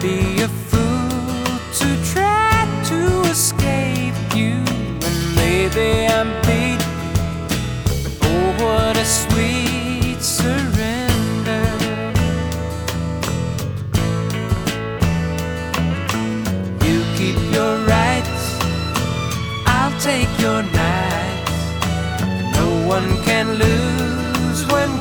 be a fool to try to escape you. And maybe I'm beat. Oh, what a sweet surrender. You keep your rights, I'll take your nights. No one can lose when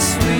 sweet.